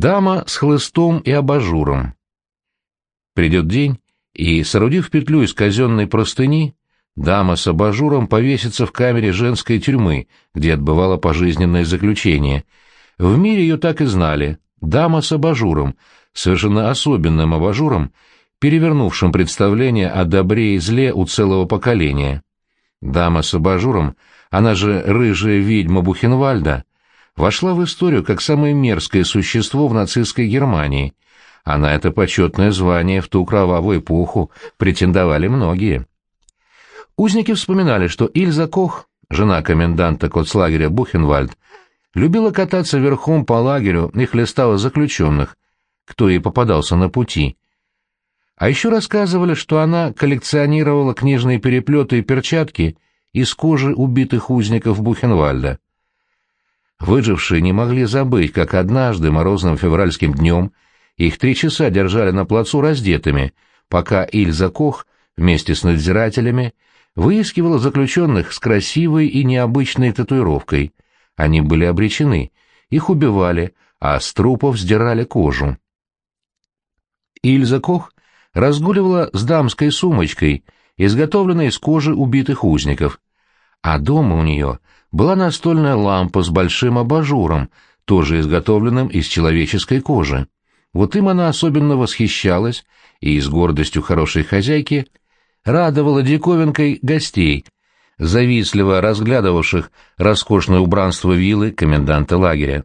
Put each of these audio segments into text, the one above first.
Дама с хлыстом и абажуром. Придет день, и, соорудив петлю из казенной простыни, дама с абажуром повесится в камере женской тюрьмы, где отбывала пожизненное заключение. В мире ее так и знали — дама с абажуром, совершенно особенным абажуром, перевернувшим представление о добре и зле у целого поколения. Дама с абажуром, она же рыжая ведьма Бухенвальда, вошла в историю как самое мерзкое существо в нацистской Германии, а на это почетное звание в ту кровавую эпоху претендовали многие. Узники вспоминали, что Ильза Кох, жена коменданта концлагеря Бухенвальд, любила кататься верхом по лагерю и хлестала заключенных, кто ей попадался на пути. А еще рассказывали, что она коллекционировала книжные переплеты и перчатки из кожи убитых узников Бухенвальда. Выжившие не могли забыть, как однажды морозным февральским днем их три часа держали на плацу раздетыми, пока Ильза Кох вместе с надзирателями выискивала заключенных с красивой и необычной татуировкой. Они были обречены, их убивали, а с трупов сдирали кожу. Ильза Кох разгуливала с дамской сумочкой, изготовленной из кожи убитых узников, а дома у нее была настольная лампа с большим абажуром, тоже изготовленным из человеческой кожи. Вот им она особенно восхищалась и с гордостью хорошей хозяйки радовала диковинкой гостей, завистливо разглядывавших роскошное убранство виллы коменданта лагеря.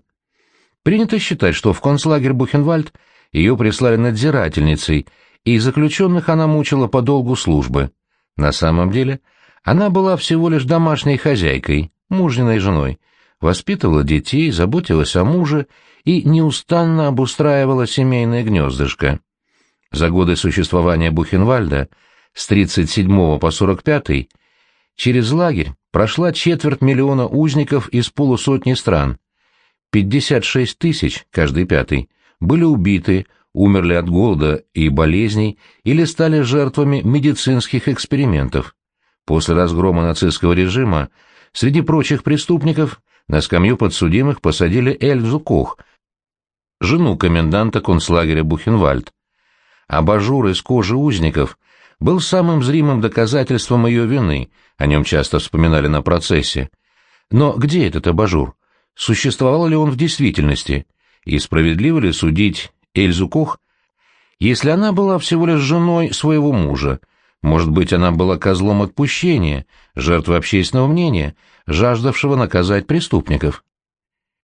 Принято считать, что в концлагерь Бухенвальд ее прислали надзирательницей, и заключенных она мучила по долгу службы. На самом деле она была всего лишь домашней хозяйкой, мужниной женой, воспитывала детей, заботилась о муже и неустанно обустраивала семейное гнездышко. За годы существования Бухенвальда с 37 по 45 через лагерь прошла четверть миллиона узников из полусотни стран. 56 тысяч, каждый пятый, были убиты, умерли от голода и болезней или стали жертвами медицинских экспериментов. После разгрома нацистского режима среди прочих преступников на скамью подсудимых посадили Эльзу Кох, жену коменданта концлагеря Бухенвальд. Абажур из кожи узников был самым зримым доказательством ее вины, о нем часто вспоминали на процессе. Но где этот абажур? Существовал ли он в действительности? И справедливо ли судить Эльзу Кох, если она была всего лишь женой своего мужа, может быть, она была козлом отпущения, жертвой общественного мнения, жаждавшего наказать преступников.